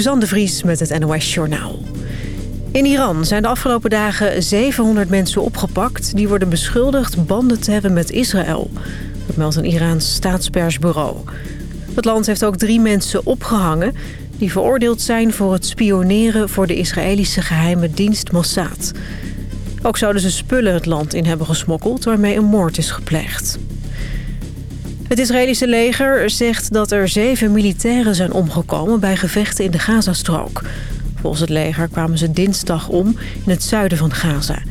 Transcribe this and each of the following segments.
Suzanne de Vries met het NOS Journaal. In Iran zijn de afgelopen dagen 700 mensen opgepakt... die worden beschuldigd banden te hebben met Israël. Dat meldt een Iraans staatspersbureau. Het land heeft ook drie mensen opgehangen... die veroordeeld zijn voor het spioneren voor de Israëlische geheime dienst Mossad. Ook zouden ze spullen het land in hebben gesmokkeld... waarmee een moord is gepleegd. Het Israëlische leger zegt dat er zeven militairen zijn omgekomen... bij gevechten in de Gazastrook. Volgens het leger kwamen ze dinsdag om in het zuiden van Gaza.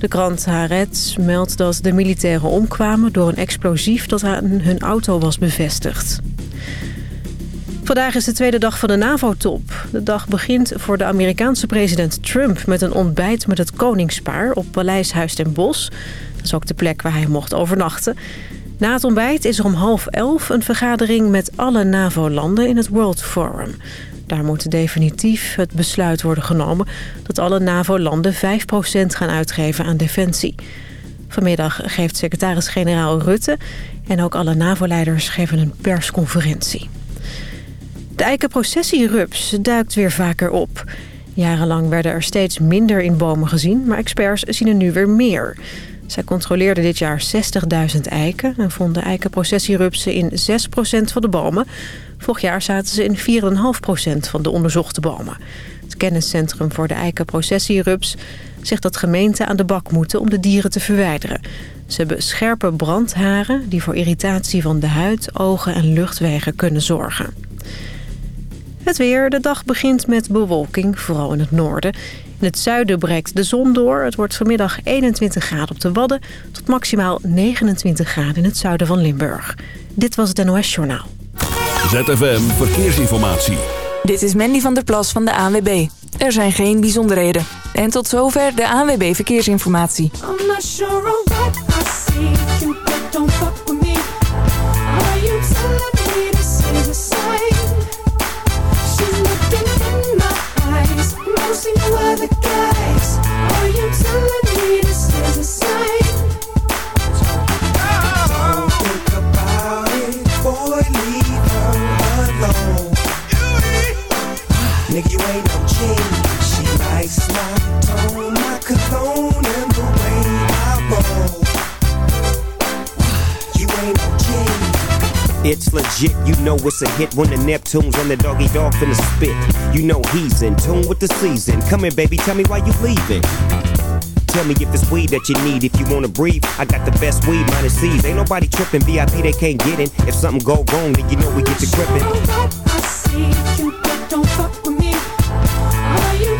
De krant Haaretz meldt dat de militairen omkwamen... door een explosief dat aan hun auto was bevestigd. Vandaag is de tweede dag van de NAVO-top. De dag begint voor de Amerikaanse president Trump... met een ontbijt met het koningspaar op Paleis Huis ten Bosch. Dat is ook de plek waar hij mocht overnachten. Na het ontbijt is er om half elf een vergadering met alle NAVO-landen in het World Forum. Daar moet definitief het besluit worden genomen dat alle NAVO-landen 5% gaan uitgeven aan defensie. Vanmiddag geeft secretaris-generaal Rutte en ook alle NAVO-leiders geven een persconferentie. De eikenprocessierups duikt weer vaker op. Jarenlang werden er steeds minder in bomen gezien, maar experts zien er nu weer meer. Zij controleerden dit jaar 60.000 eiken en vonden eikenprocessierupsen in 6% van de bomen. Vorig jaar zaten ze in 4,5% van de onderzochte bomen. Het kenniscentrum voor de eikenprocessierups zegt dat gemeenten aan de bak moeten om de dieren te verwijderen. Ze hebben scherpe brandharen die voor irritatie van de huid, ogen en luchtwegen kunnen zorgen. Het weer. De dag begint met bewolking, vooral in het noorden. In het zuiden breekt de zon door. Het wordt vanmiddag 21 graden op de Wadden... tot maximaal 29 graden in het zuiden van Limburg. Dit was het NOS Journaal. ZFM Verkeersinformatie. Dit is Mandy van der Plas van de ANWB. Er zijn geen bijzonderheden. En tot zover de ANWB Verkeersinformatie. were the guys. Are you telling It's legit, you know it's a hit when the Neptune's on the Doggy Dogg finna spit. You know he's in tune with the season. Come here, baby, tell me why you leaving. Tell me if it's weed that you need. If you wanna breathe, I got the best weed, minus C's. Ain't nobody tripping, VIP they can't get in. If something go wrong, then you know we get to gripping. I see you, don't fuck with me. Are you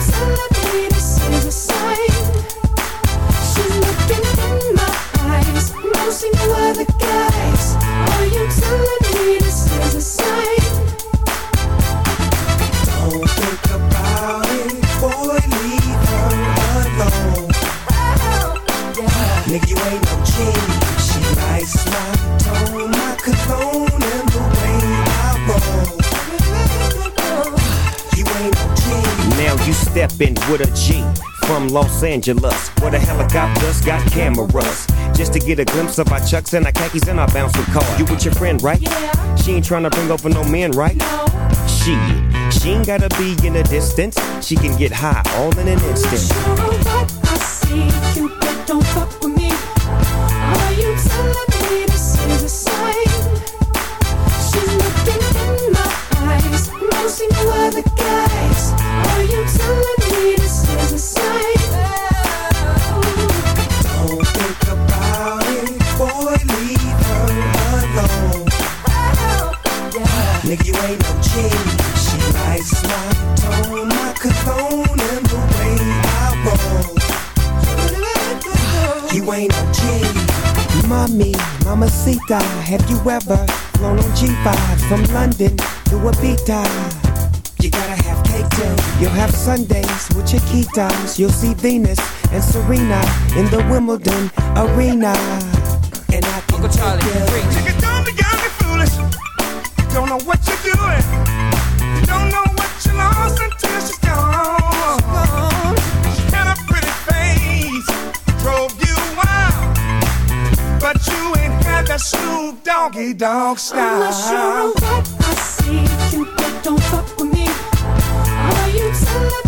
stepping with a G from Los Angeles, where the helicopters got cameras. Just to get a glimpse of our chucks and our khakis and our bouncing car. You with your friend, right? Yeah. She ain't trying to bring over no men, right? No. She, she ain't gotta be in the distance. She can get high all in an instant. Sure what I see, Cupid, don't fuck with me. Are you telling me this is a sign? She's looking in my eyes, no single other have you ever flown on G5 from London to Ibiza? You'll have Sundays with your key times. You'll see Venus and Serena in the Wimbledon arena. And I can Uncle Charlie, take you. don't be got me foolish. You Don't know what you're doing. You Don't know what you lost until she's gone. She had a pretty face, drove you wild, but you ain't had that Snoop Doggy Dogg style. love.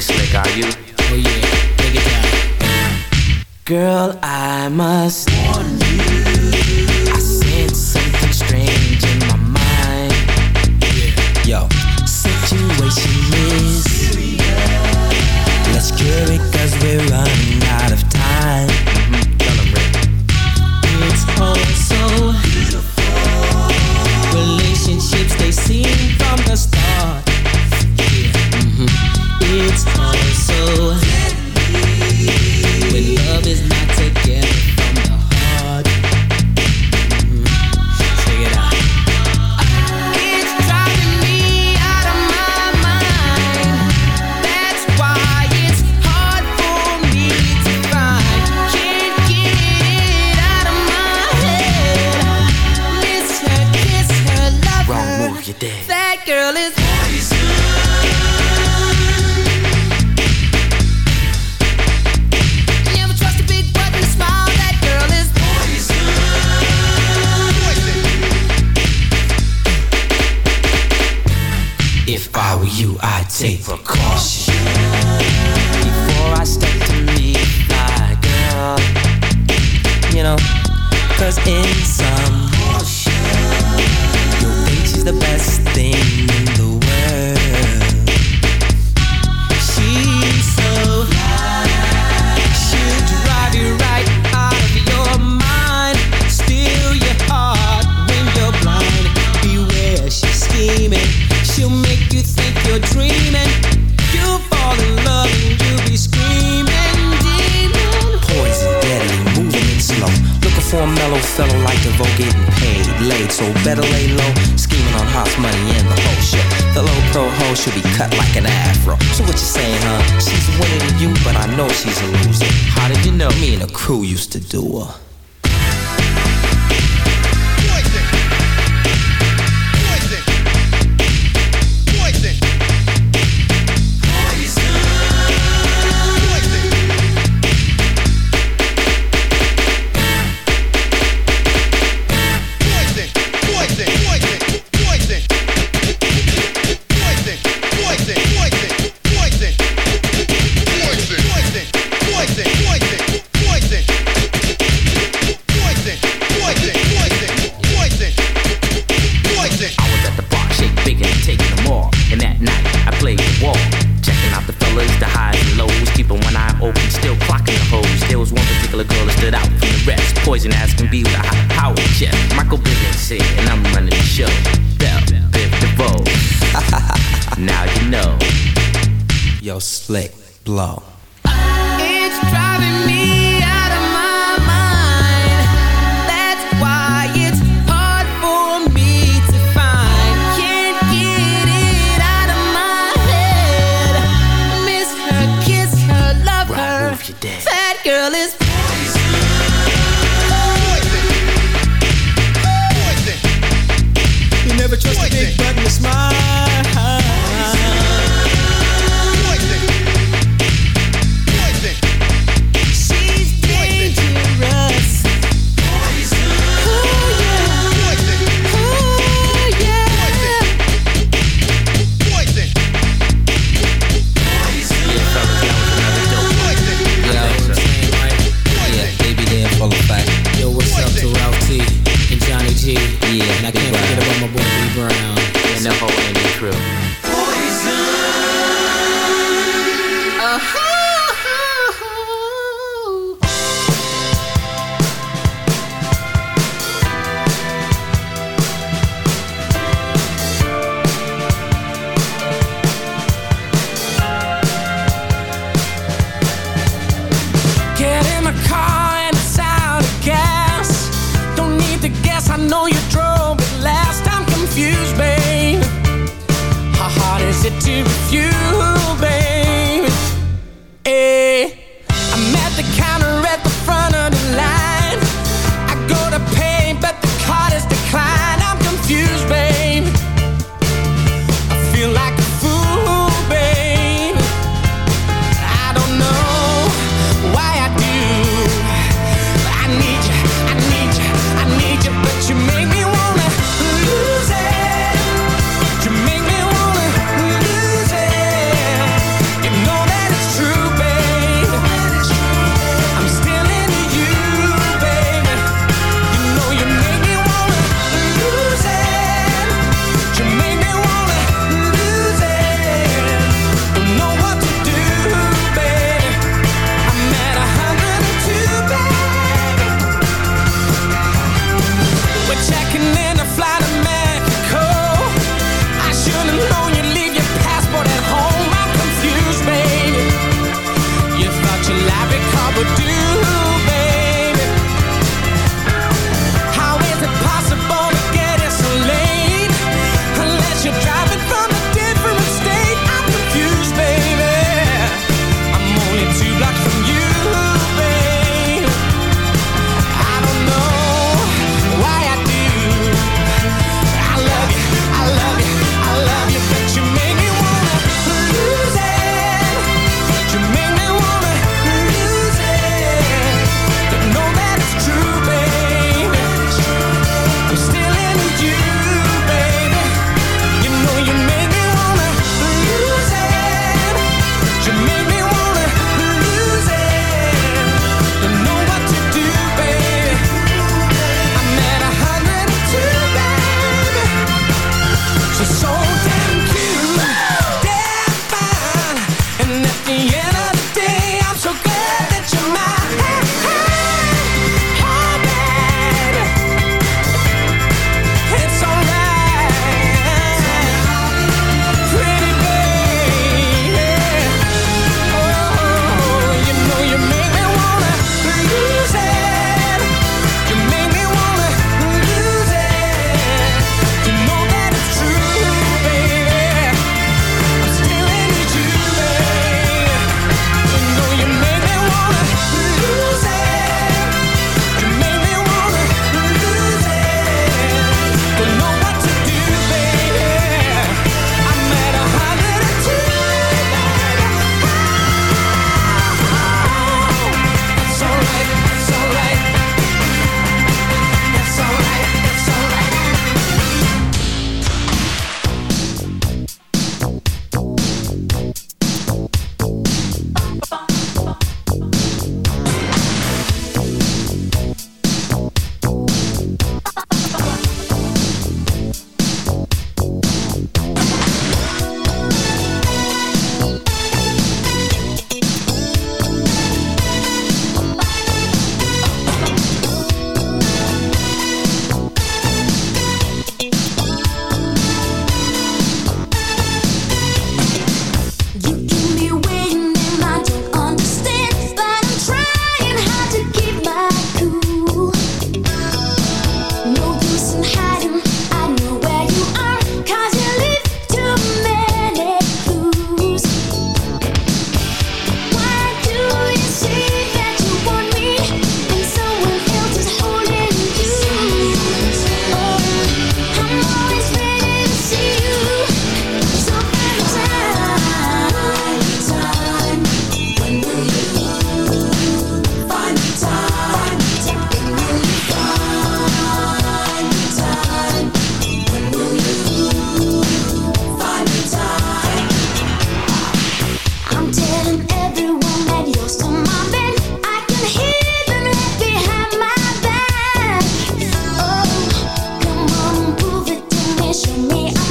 slick, are you? the best thing in the world. She's so fly, she'll drive you right out of your mind, steal your heart when you're blind. Beware, she's scheming, she'll make you think you're dreaming. You'll fall in love and you'll be screaming, demon. Poison, deadly, moving and slow. Looking for a mellow fellow like the vogue getting paid late, so better lay low she'll be cut like an afro. So what you saying, huh? She's winning you, but I know she's a loser. How did you know? Me and a crew used to do her. that girl is poison. Poison. You never trust poison. a big button to smile.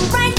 right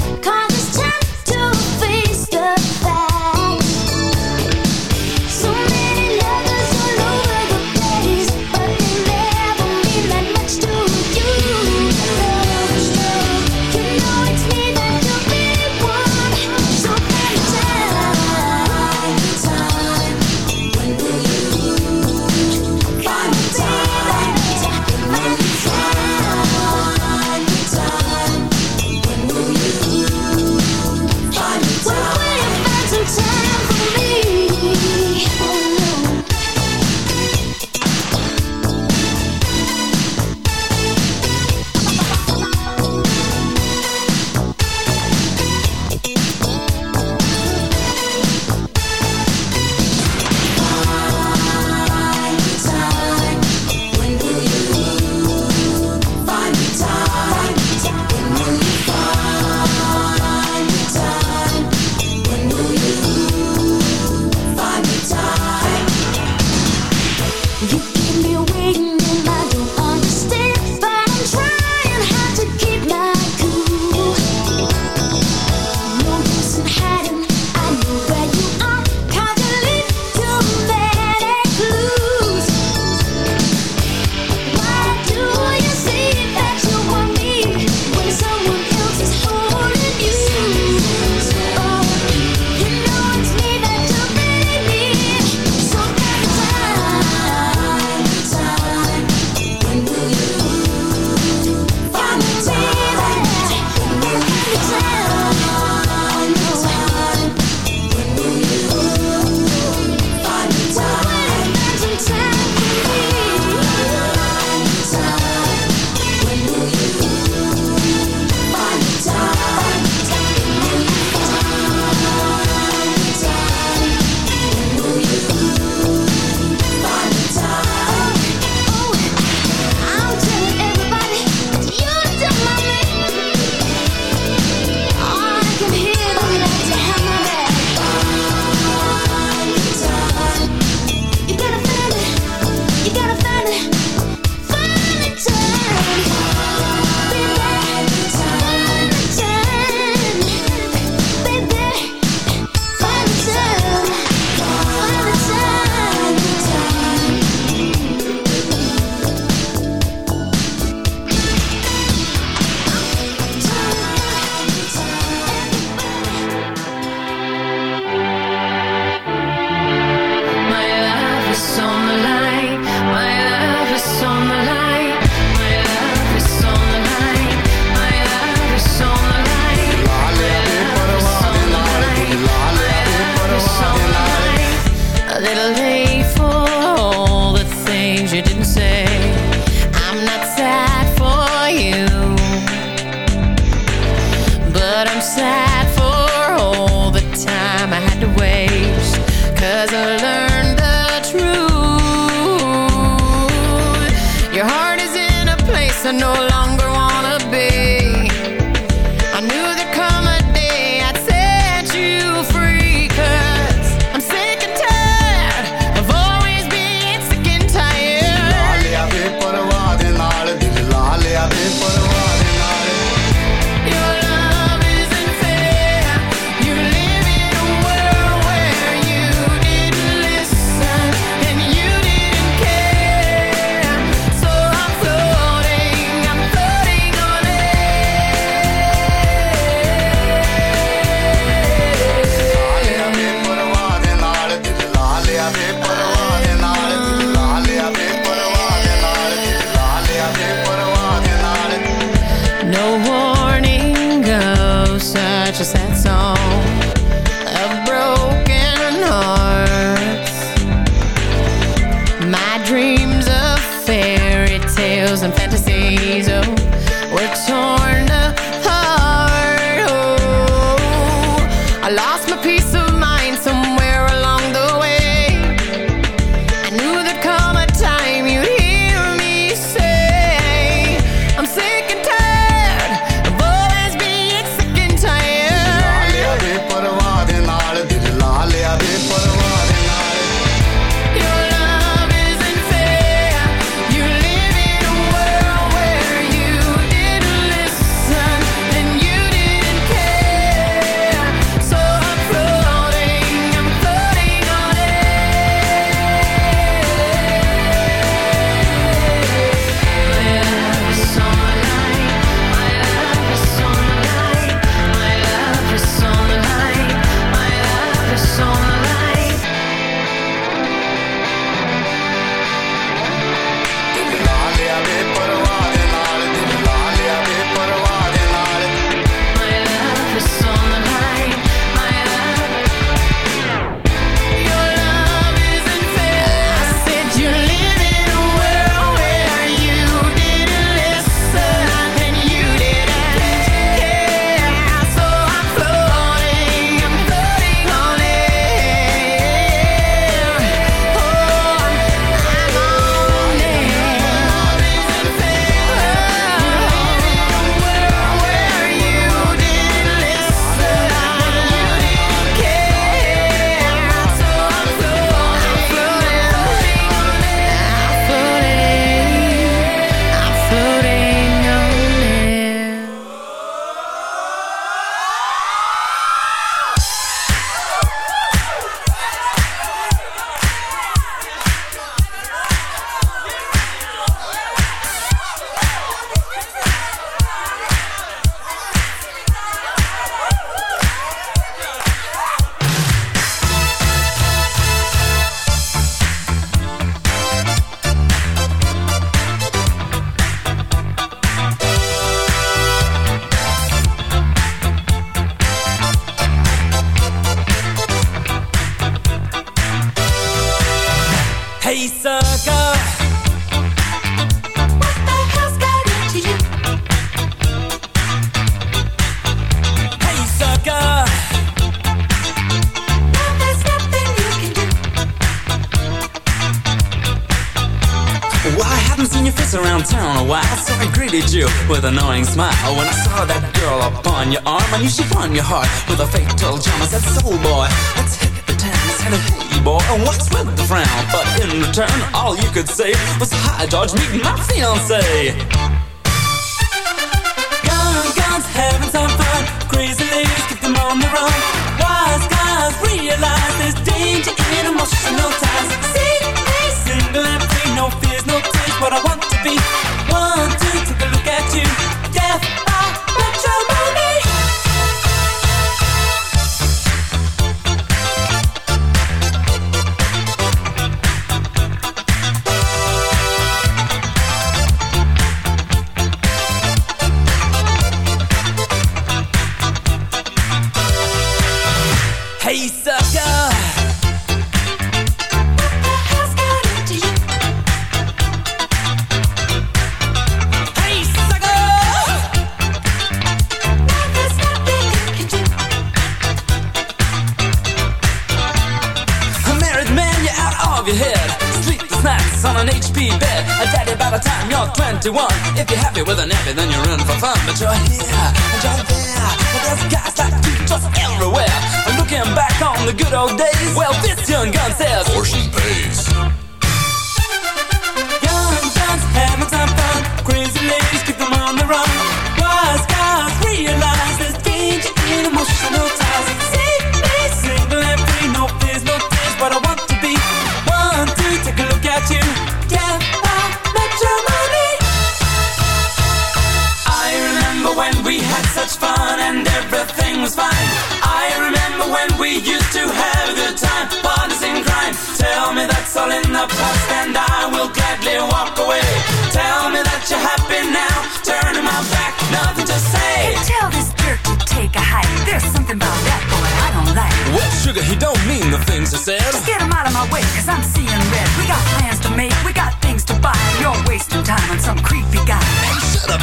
in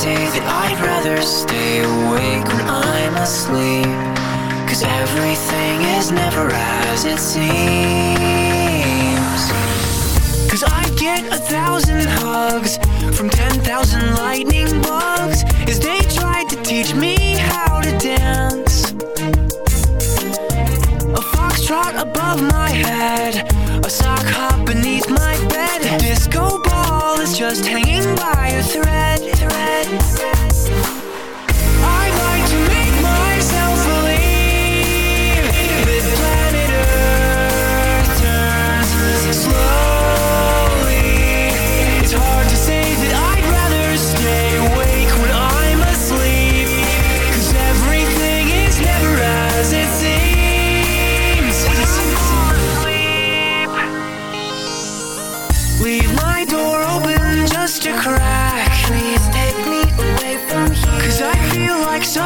say that I'd rather stay awake when I'm asleep. Cause everything is never as it seems. Cause I get a thousand hugs from 10,000 lightning bugs as they tried to teach me how to dance. A above my head, a sock hop beneath my bed. A disco ball is just hanging by a thread. thread.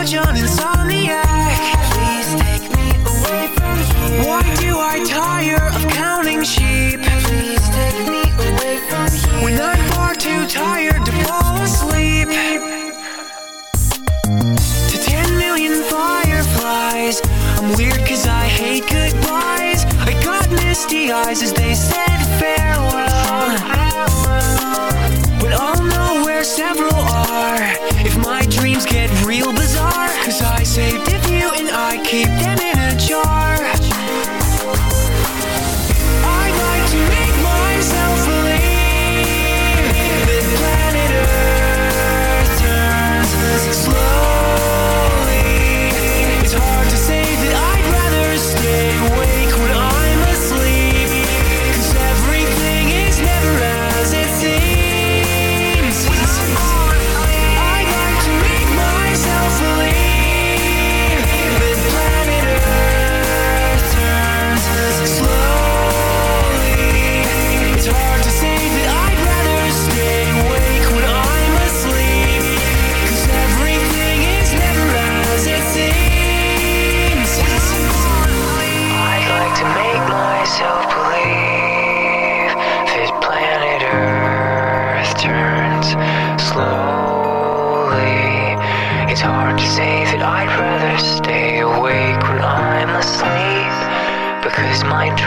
Like such an insomniac. Please take me away from here. Why do I tire of counting sheep? Please take me away from here. When I'm far too tired to fall asleep. To 10 million fireflies. I'm weird cause I hate goodbyes. I got misty eyes as they said farewell. But I'll know several are if my dreams get real bizarre. Cause I saved a few and I keep them in a jar.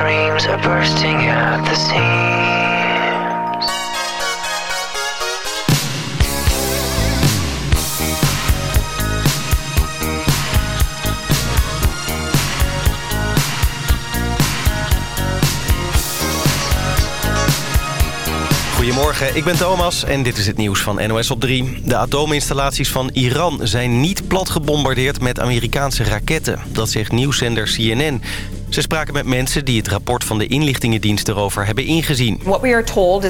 Dreams are bursting at the seams. Goedemorgen, ik ben Thomas en dit is het nieuws van NOS op 3. De atoominstallaties van Iran zijn niet plat gebombardeerd met Amerikaanse raketten. Dat zegt nieuwszender CNN. Ze spraken met mensen die het rapport van de inlichtingendienst erover hebben ingezien. What we are told